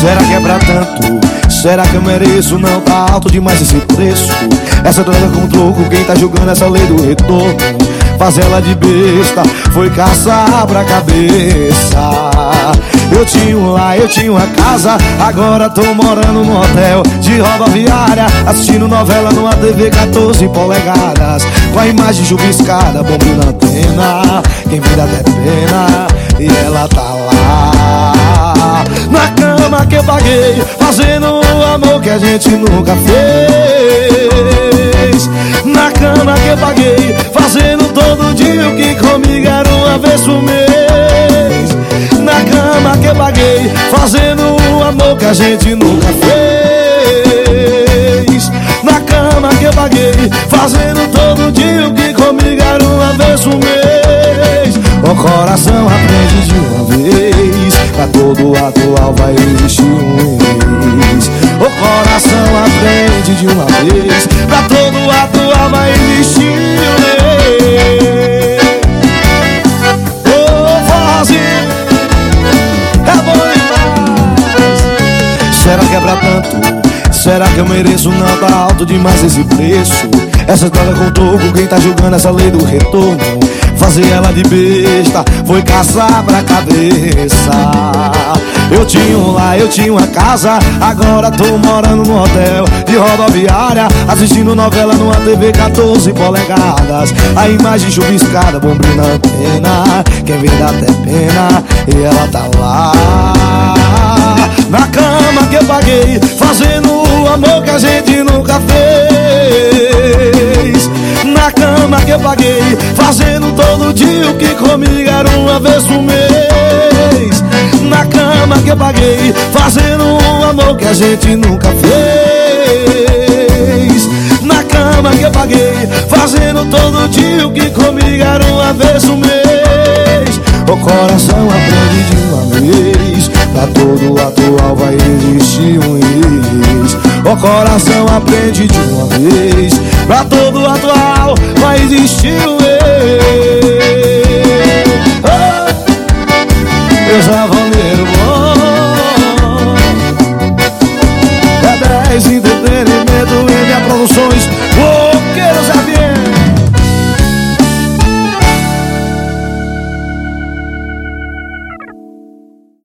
Será que é pra tanto? Será que eu mereço? Não tá alto demais esse preço Essa droga com troco, quem tá julgando essa lei do retorno Faz ela de besta, foi caçar pra cabeça Eu tinha um lá, eu tinha uma casa Agora tô morando no hotel de rodoviária Assistindo novela numa TV 14 polegadas Com a imagem chuviscada, bombo na antena Quem dá até pena E ela tá que eu paguei Fazendo o amor que a gente nunca fez. Na cama que eu paguei Fazendo todo dia o que comigo era uma vez por mês. Na cama que eu paguei Fazendo o amor que a gente nunca fez. Na cama que eu paguei Fazendo todo dia o que comigo era uma vez por mês. O coração aprende de uma vez todo atual vai existir um ex O coração aprende de uma vez Pra todo atual vai existir um ex Ô forrozinho É demais Será que é pra tanto? Será que eu mereço? Não tá alto demais esse preço Essa história com toco, quem tá julgando essa lei do retorno Fazer ela de besta, foi caçar pra cabeça. Eu tinha um lá, eu tinha uma casa Agora tô morando no hotel de rodoviária Assistindo novela numa TV 14 polegadas. A imagem chuviscada, bombinha na antena Quem vê dá até pena E ela tá lá. Na cama que eu paguei Fazendo o amor que a gente nunca fez. Na cama que eu paguei Fazendo todo dia o que comigo era uma vez por mês. Na cama que eu paguei Fazendo um amor que a gente nunca fez. Na cama que eu paguei Fazendo todo dia o que comigo era uma vez por mês. O coração aprende de uma vez Pra todo atual vai existir um ex o coração aprende de uma vez Pra todo atual vai existir o eu. Oh, Eu já vou ler o bom. É 10 entretenimento e minha produções.